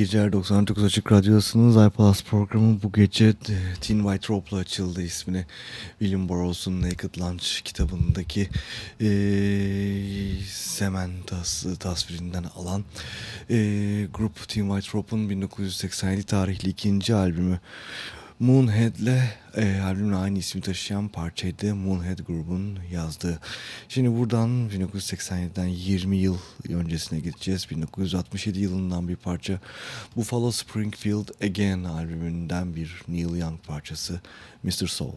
Geceler 99 Açık Radyosu'nun iPlus programı bu gece e, Teen White Rope'la açıldı ismini. William Burroughs'un Naked Lunch kitabındaki e, semen tas, tasvirinden alan e, grup Teen White Rope'un 1987 tarihli ikinci albümü Moonhead'le e, albümle aynı ismi taşıyan parçaydı Moonhead grubun yazdığı. Şimdi buradan 1987'den 20 yıl öncesine gideceğiz. 1967 yılından bir parça Buffalo Springfield Again albümünden bir Neil Young parçası Mr. Soul.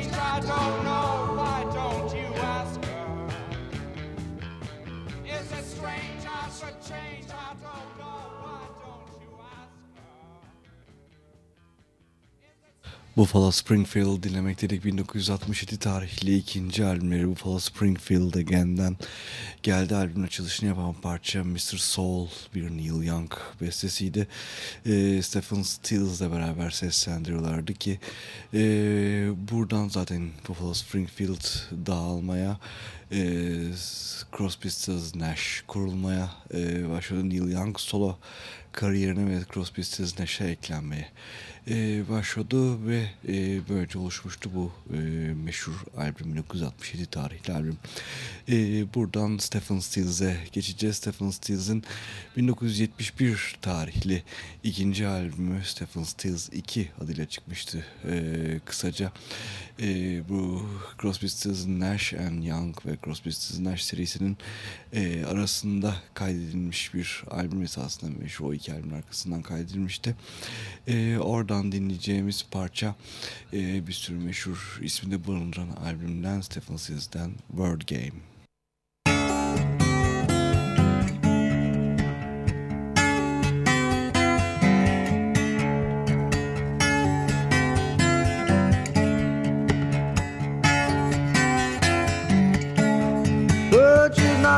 Buffalo Springfield dinlemek dedik 1967 tarihli ikinci albümleri Buffalo Springfield Again'den geldi albümün açılışını yapan parça Mr. Soul bir Neil Young bestesiydi. E, Stephen Stills ile beraber seslendiriyorlardı ki e, buradan zaten Buffalo Springfield dağılmaya e, Crosby, Stills, Nash kurulmaya e, başladı. Neil Young solo kariyerine ve Crosby, Stills, Nash'e eklenmeye e, başladı ve e, böylece oluşmuştu bu e, meşhur albüm 1967 tarihli albüm. E, buradan Stephen Stills'e geçeceğiz. Stephen Stills'in 1971 tarihli ikinci albümü Stephen Stills 2 adıyla çıkmıştı e, kısaca. E, bu Crosby, Stills, Nash and Young ve Crosby, Stills, Nash serisinin e, arasında kaydedilmiş bir albüm esasında meşhur o iki albümün arkasından kaydedilmişti. E, oradan dinleyeceğimiz parça e, bir sürü meşhur isminde barındıran albümden Stephen Stills'den Word Game.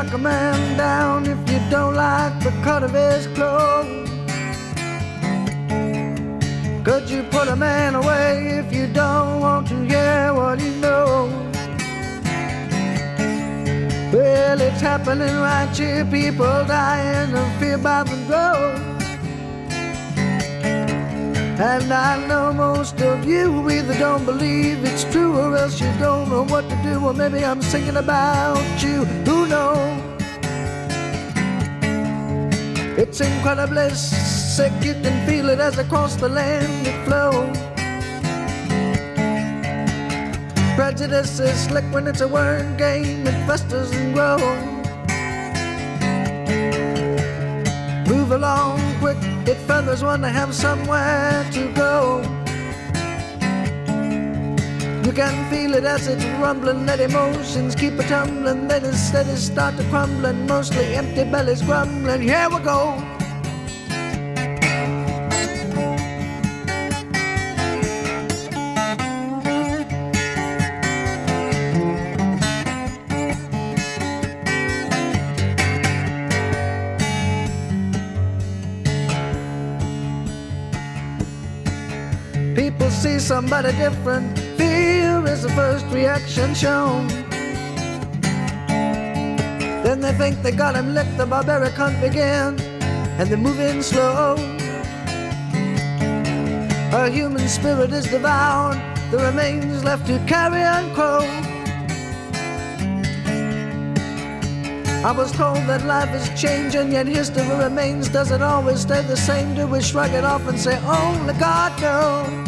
Knock a man down if you don't like the cut of his clothes. Could you put a man away if you don't want to hear what he knows? Well, it's happening right here. People dying of fear by the road. And I know most of you either don't believe it's true or else you don't know what to do. Or maybe I'm singing about you. It's incredibly sick, you can feel it as across the land it flows. Prejudice is slick when it's a word game, it festers and grows. Move along quick, it feathers one to have somewhere to go. You can feel it as it's rumbling, let emotions keep a tumbling, then instead it start to crumbling, mostly empty bellies grumbling. Here we go. People see somebody different. Is the first reaction shown. Then they think they got him licked, the barbaric hunt begins, and they're moving slow. A human spirit is devoured, the remains left to carry and crow. I was told that life is changing, yet history remains. Does it always stay the same? Do we shrug it off and say, only God knows?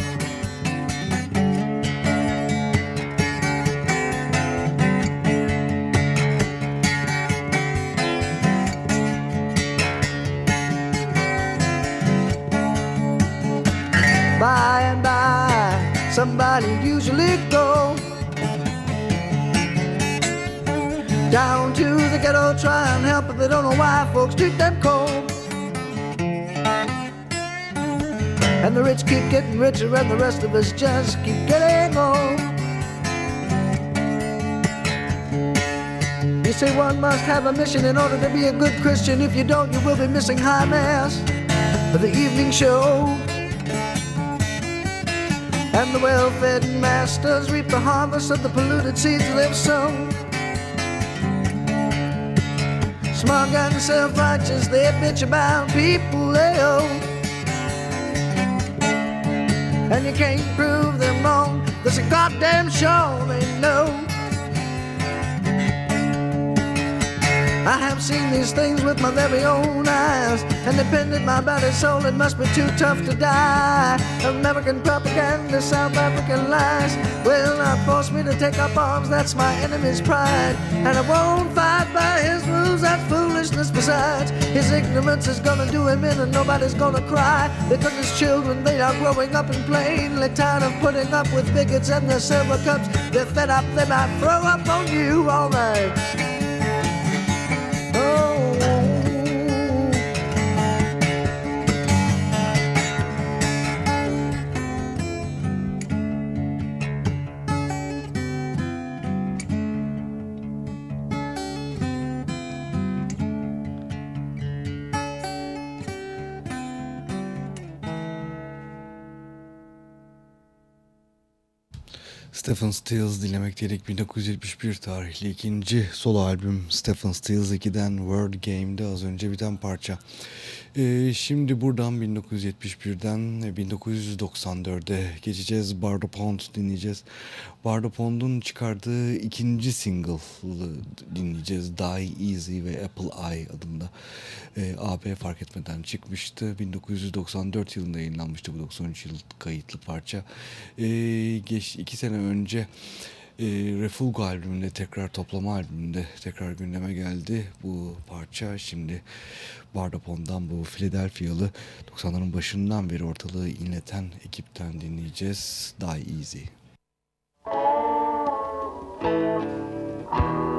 Down to the ghetto, try and help, but they don't know why folks treat them cold. And the rich keep getting richer, and the rest of us just keep getting old. You say one must have a mission in order to be a good Christian. If you don't, you will be missing high mass for the evening show. And the well-fed masters reap the harvest of the polluted seeds they've sown. Smug and self-righteous, they bitch about people they owe. And you can't prove them wrong. There's a goddamn show they know. I have seen these things with my very own eyes, and depended my body soul, it must be too tough to die. American propaganda, South African lies will not force me to take up arms. That's my enemy's pride, and I won't fight by his rules. That's foolishness. Besides, his ignorance is gonna do him in, and nobody's gonna cry because his children they are growing up and plainly tired of putting up with bigots and their silver cups. They're fed up. They might throw up on you all night. Oh. Stephen Stills dinlemekteydik. 1971 tarihli ikinci solo albüm Stephen Stills 2'den Word Game'de az önce biten parça. Ee, şimdi buradan 1971'den 1994'e geçeceğiz. Bardo Pond dinleyeceğiz. Bardo Pond'un çıkardığı ikinci single dinleyeceğiz. Die Easy ve Apple Eye adında. Ee, AB fark etmeden çıkmıştı. 1994 yılında yayınlanmıştı bu 93 yıl kayıtlı parça. Ee, geç iki sene önce e, Refulgo albümünde tekrar toplama albümünde tekrar gündeme geldi bu parça. Şimdi Bardopon'dan bu Philadelphia'lı 90'ların başından beri ortalığı inleten ekipten dinleyeceğiz. Die Easy. Easy,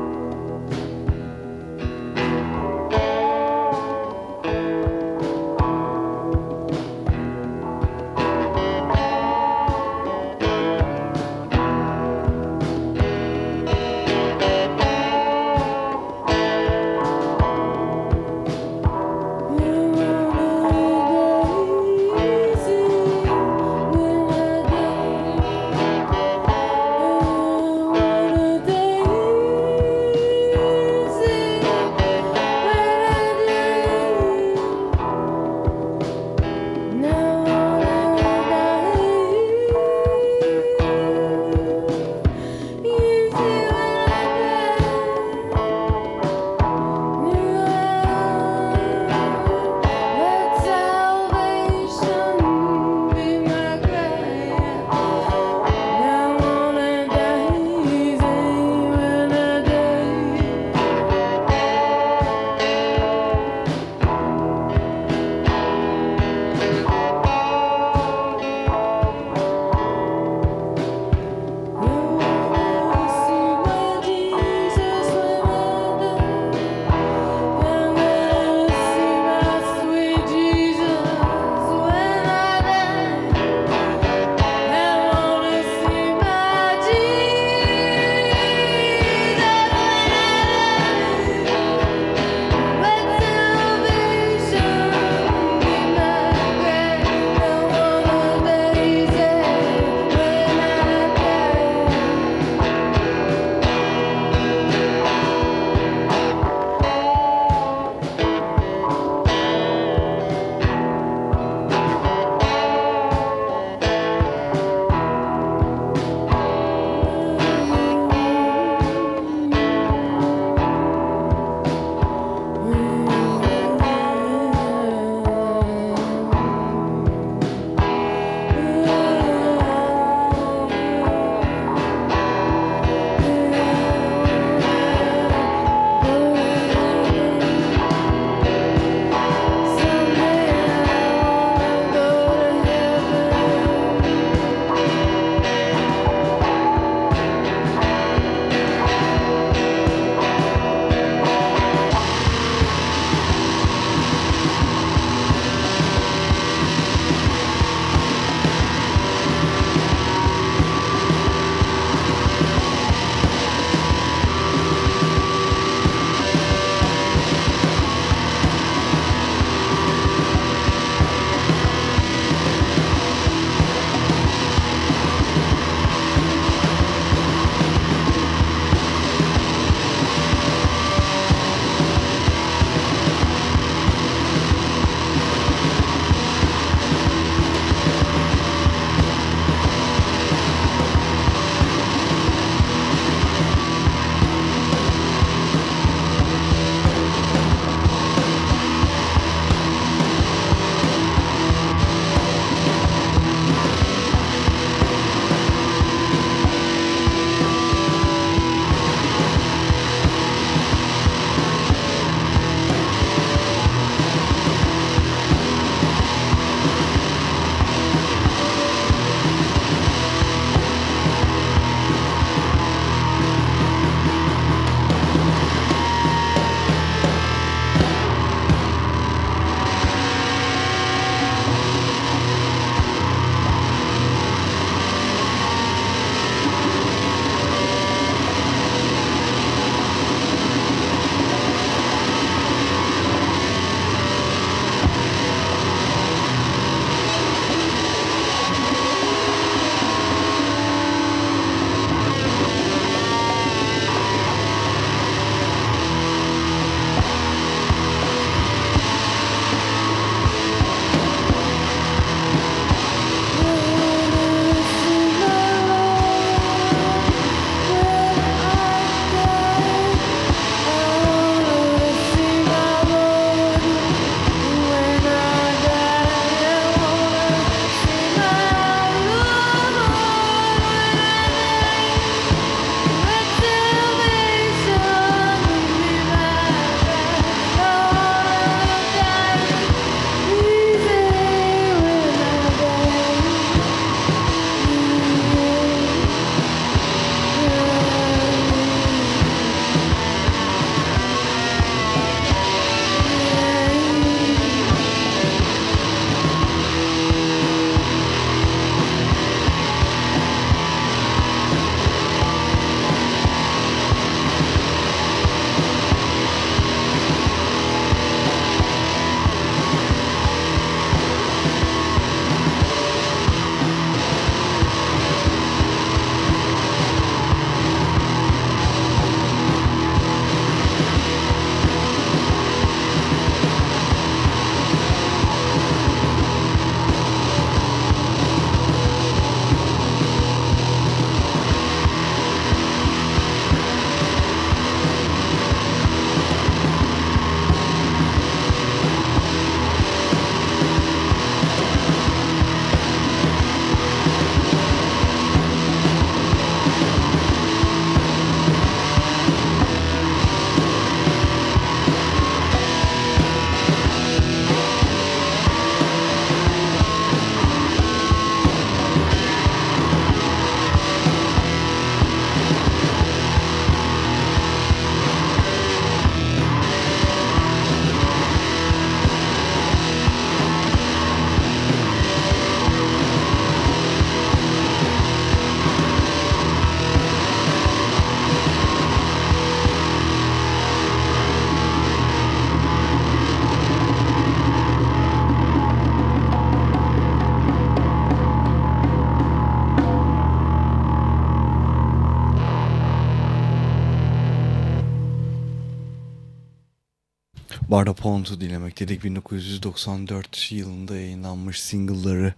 Barda Pont'u dinlemek dedik. 1994 yılında yayınlanmış single'ları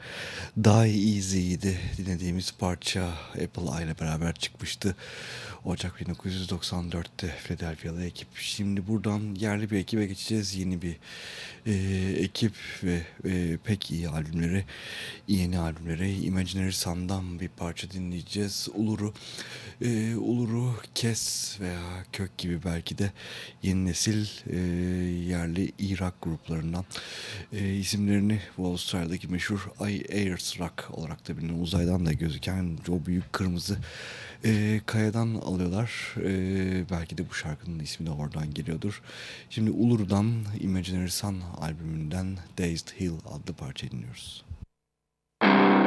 Die Easy'ydi. Dinlediğimiz parça Apple ile beraber çıkmıştı. Ocak 1994'te Philadelphia'lı ekip. Şimdi buradan yerli bir ekibe geçeceğiz. Yeni bir e, ekip ve e, pek iyi albümleri, yeni albümleri. Imaginary Sun'dan bir parça dinleyeceğiz. Uluru, e, Uluru Kes veya Kök gibi belki de yeni nesil e, yerli Irak gruplarından e, isimlerini bu Avustralya'daki meşhur Ay Ayers Rock olarak da bilinen uzaydan da gözüken o büyük kırmızı e, kayadan alıyorlar. E, belki de bu şarkının ismi de oradan geliyordur. Şimdi Ulur'dan Imaginary Sun albümünden Dazed Hill adlı parça dinliyoruz. Ulur'u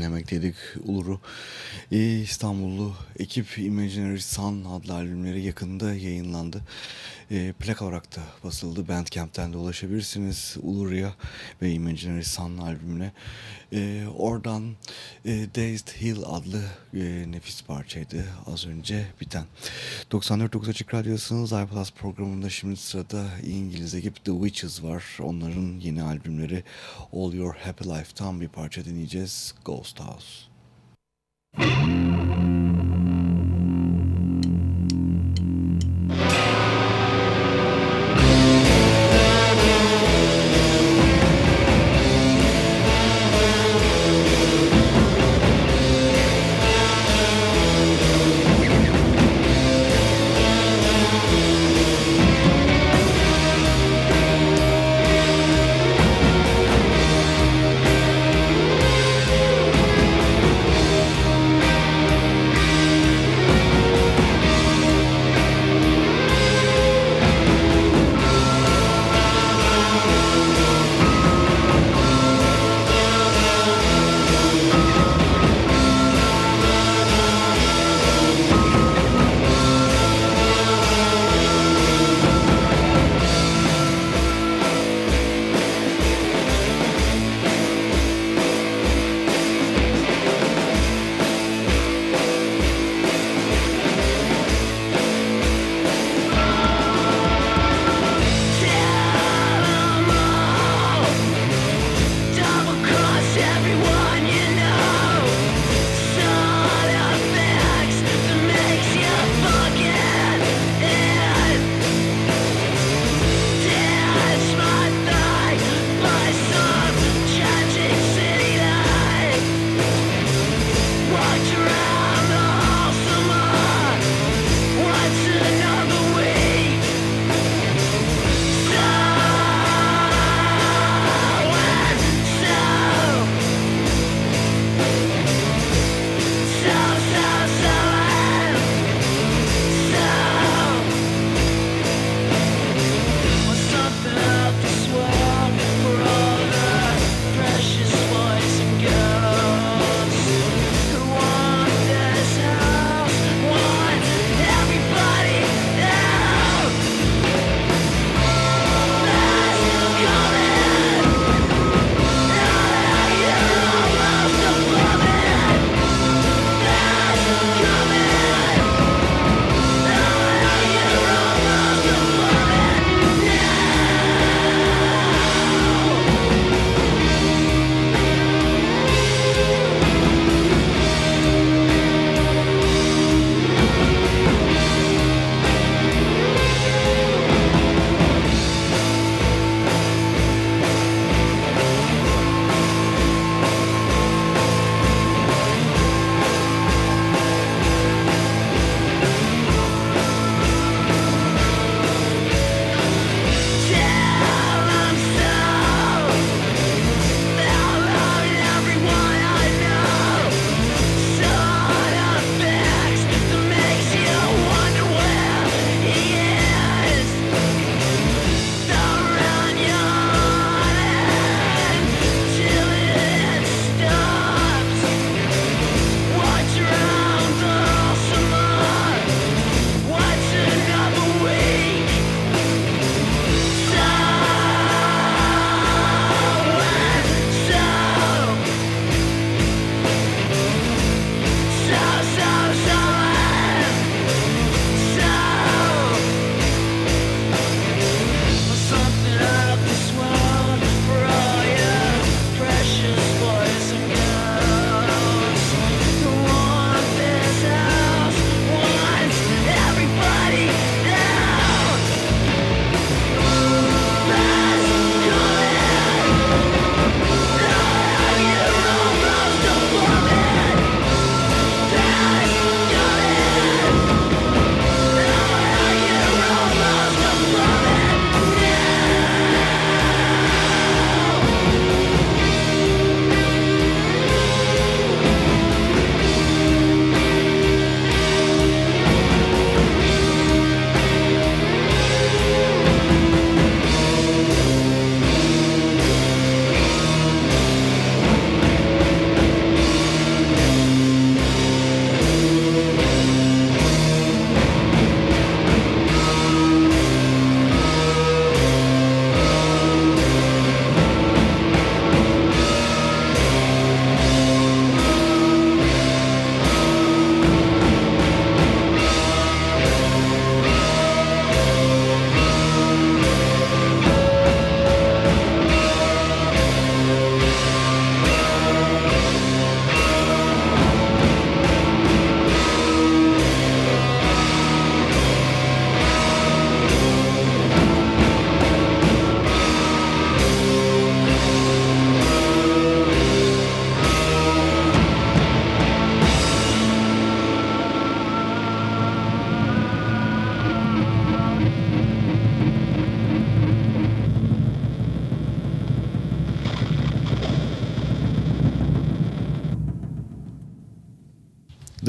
dinlemekteydik. Ulur'u e, İstanbullu ekip Imaginary Sun adlı albümleri yakında yayınlandı. E, plak olarak da basıldı. Bandcamp'ten de ulaşabilirsiniz Ulur'ya ve Imaginary Sun albümüne. E, oradan e, Dazed Hill adlı e, nefis parçaydı az önce biten. 94.9 Açık Radyosu'nun iPlus programında şimdi sırada İngiliz ekip The Witches var. Onların yeni albümleri All Your Happy Life'tan bir parça dinleyeceğiz. Ghost House.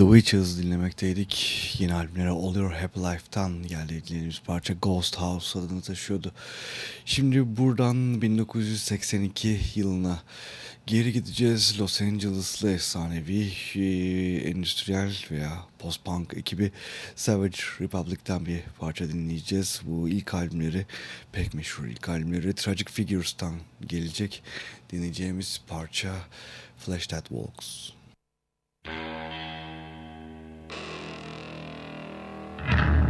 The Witches dinlemekteydik. Yeni albümlere All Your Happy Life'tan geldi dinlediğimiz parça Ghost House adını taşıyordu. Şimdi buradan 1982 yılına geri gideceğiz. Los Angeles'lı efsanevi e, endüstriyel veya post-punk ekibi Savage Republic'ten bir parça dinleyeceğiz. Bu ilk albümleri pek meşhur ilk albümleri Tragic Figures'tan gelecek. Dinleyeceğimiz parça Flash That Walks. you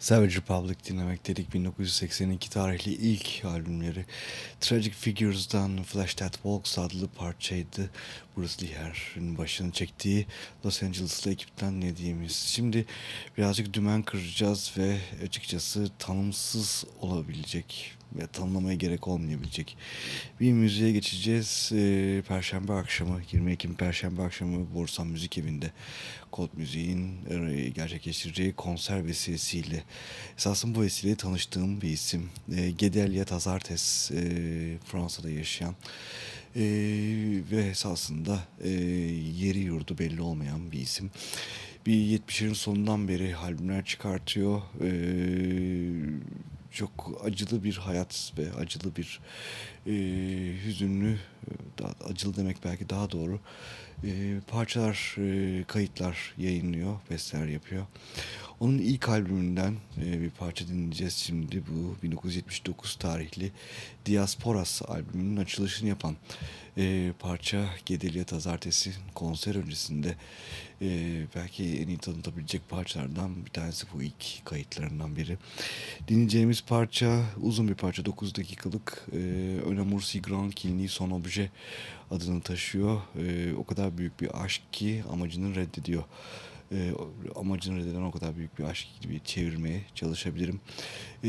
Savage Republic dinlemek dedik 1982 tarihli ilk albümleri Tragic Figures'dan Flash That Walks adlı parçaydı. Bruce Lee'nin başını çektiği Los Angeles'lı ekipten ne diyeyimiz. Şimdi birazcık dümen kıracağız ve açıkçası tanımsız olabilecek ve tanımlamaya gerek olmayabilecek bir müziğe geçeceğiz. Ee, Perşembe akşamı 20 Ekim Perşembe akşamı Borsan Müzik Evi'nde Kod Müziğin e, gerçekleştireceği konser vesilesiyle esasında bu vesileyle tanıştığım bir isim. E, Gedelia Tazartes e, Fransa'da yaşayan e, ve esasında e, yeri yurdu belli olmayan bir isim. Bir 70'lerin sonundan beri albümler çıkartıyor. E, çok acılı bir hayat ve acılı bir e, hüzünlü, acılı demek belki daha doğru e, parçalar, e, kayıtlar yayınlıyor, besteler yapıyor. Onun ilk albümünden e, bir parça dinleyeceğiz şimdi. Bu 1979 tarihli Diasporas albümünün açılışını yapan e, parça Gedelya Tazartesi konser öncesinde e, belki en iyi tanıtabilecek parçalardan bir tanesi bu ilk kayıtlarından biri. Dinleyeceğimiz parça uzun bir parça 9 dakikalık e, Un amour si grand qu'il n'y son objet adını taşıyor. E, o kadar büyük bir aşk ki amacını reddediyor e, amacını reddeden o kadar büyük bir aşk gibi çevirmeye çalışabilirim. E,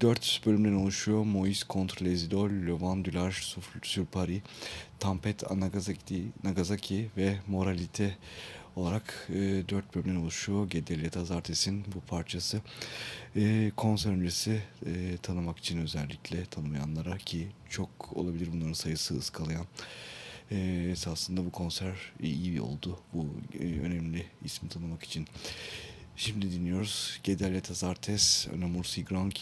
dört bölümden oluşuyor. Moïse contre les idoles, Le Vent du sur Paris, Tempête à Nagasaki, Nagasaki ve Moralité olarak e, dört bölümden oluşuyor. Gedelya Tazartes'in bu parçası. E, konser öncesi e, tanımak için özellikle tanımayanlara ki çok olabilir bunların sayısı ıskalayan e, esasında bu konser iyi oldu. Bu e, önemli ismi tanımak için. Şimdi dinliyoruz. Gedelya Tazartes, Un amour si grand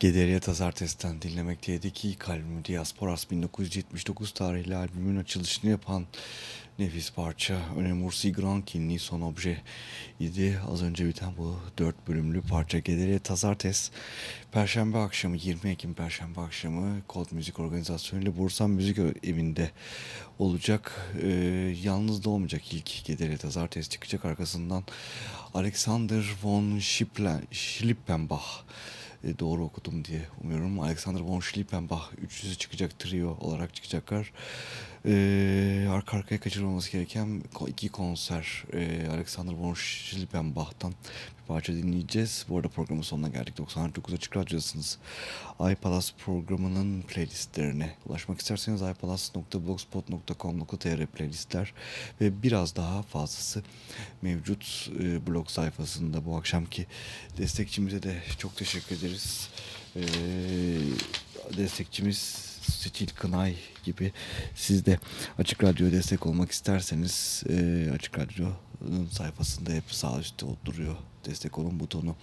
Gederia Tazartes'ten dinlemekteydik. İlk albümü Diasporas 1979 tarihli albümün açılışını yapan nefis parça Önemursi Grand Kinli Son Obje idi. Az önce biten bu dört bölümlü parça Gederia Tazartes Perşembe akşamı 20 Ekim Perşembe akşamı Kod Müzik Organizasyonu ile Bursan Müzik Evi'nde olacak. Ee, yalnız da olmayacak ilk Gederia Tazartes çıkacak arkasından Alexander von Schlippenbach e, doğru okudum diye umuyorum. Alexander von Schlippenbach üçlüsü çıkacak trio olarak çıkacaklar. E, arka arkaya kaçırılması gereken iki konser e, Alexander von Schlippenbach'tan bir parça dinleyeceğiz. Bu arada programın sonuna geldik. 99 Açık Radyo'dasınız. iPalas programının playlistlerine ulaşmak isterseniz ipalas.blogspot.com.tr playlistler ve biraz daha fazlası mevcut e, blog sayfasında bu akşamki destekçimize de çok teşekkür ederiz. E, destekçimiz Stil Kınay gibi siz de Açık Radyo'ya destek olmak isterseniz e, Açık Radyo'nun sayfasında hep sağ üstte duruyor destek olun butonu.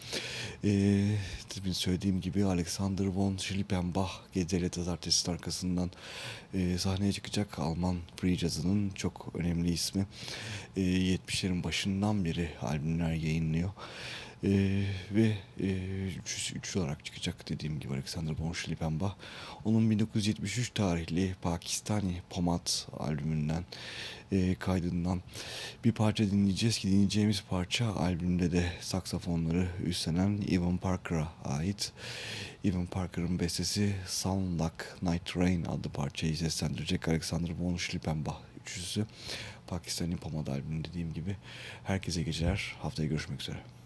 E, söylediğim gibi Alexander von Schlippenbach Geceli Tazartesi arkasından e, sahneye çıkacak Alman free jazz'ının çok önemli ismi. E, 70'lerin başından beri albümler yayınlıyor. Ee, ve e, üçlü, üçlü olarak çıkacak dediğim gibi Alexander von Schlippenbach. Onun 1973 tarihli Pakistani Pomat albümünden e, kaydından bir parça dinleyeceğiz ki dinleyeceğimiz parça albümde de saksafonları üstlenen Evan Parker'a ait. Evan Parker'ın bestesi Sound Like Night Rain adlı parçayı seslendirecek Alexander von Schlippenbach üçlüsü. Pakistani Pomat albümü dediğim gibi. Herkese geceler. Haftaya görüşmek üzere.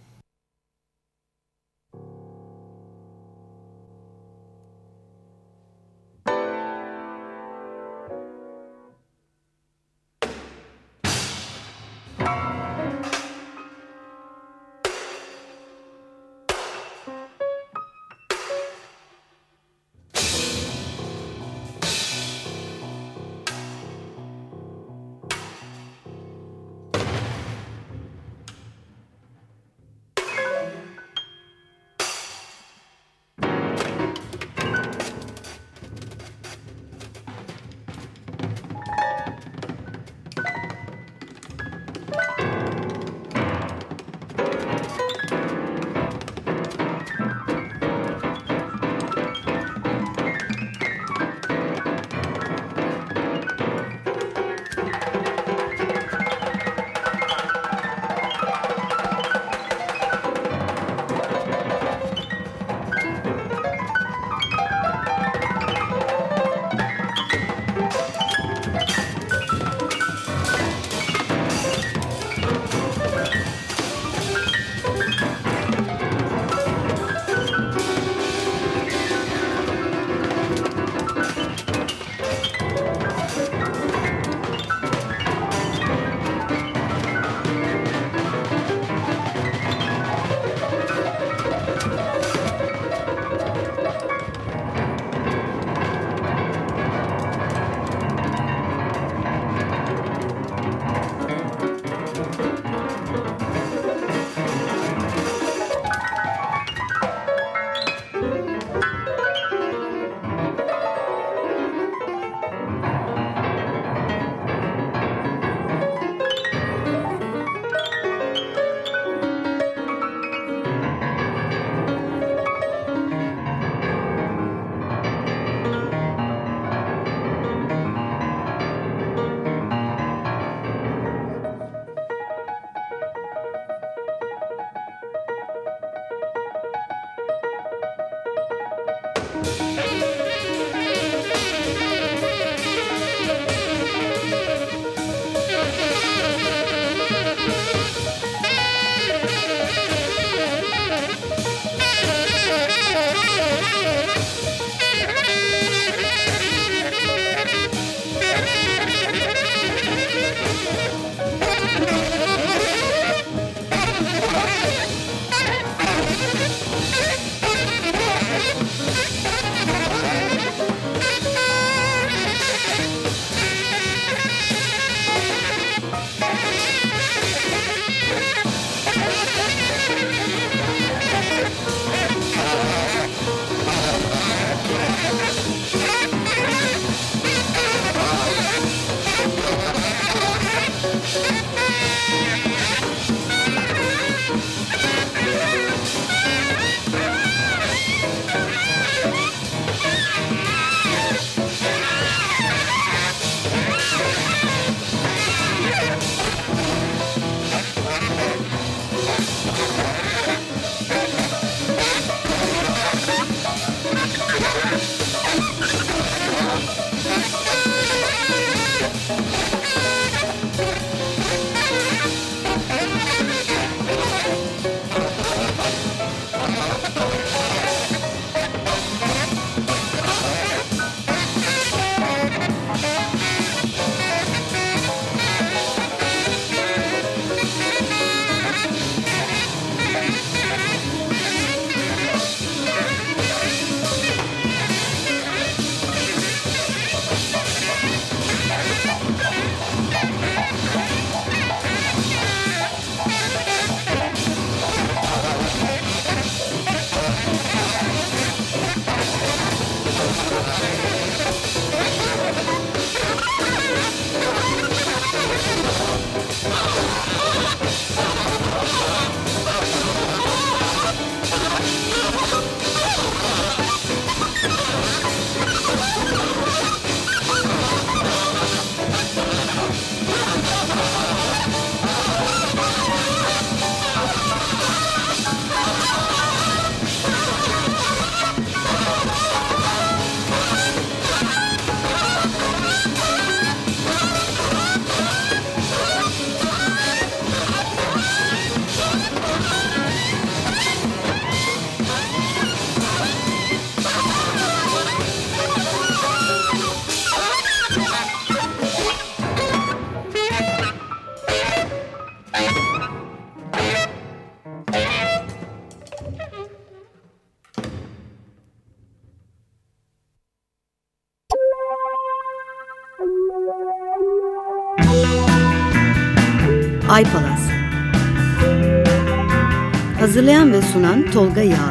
Sunan Tolga Yağlı